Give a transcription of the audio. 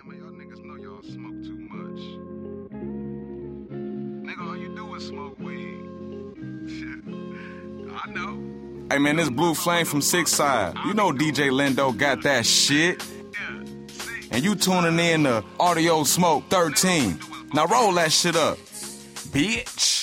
Damn, man, y'all niggas know y'all smoke too much. Nigga, all you do is smoke weed. Shit. I know. Hey man, this Blue Flame from Sikk Side. You know DJ Lindo got that shit. And you tuning in to Audio Smoke 13. Now roll that shit up, bitch.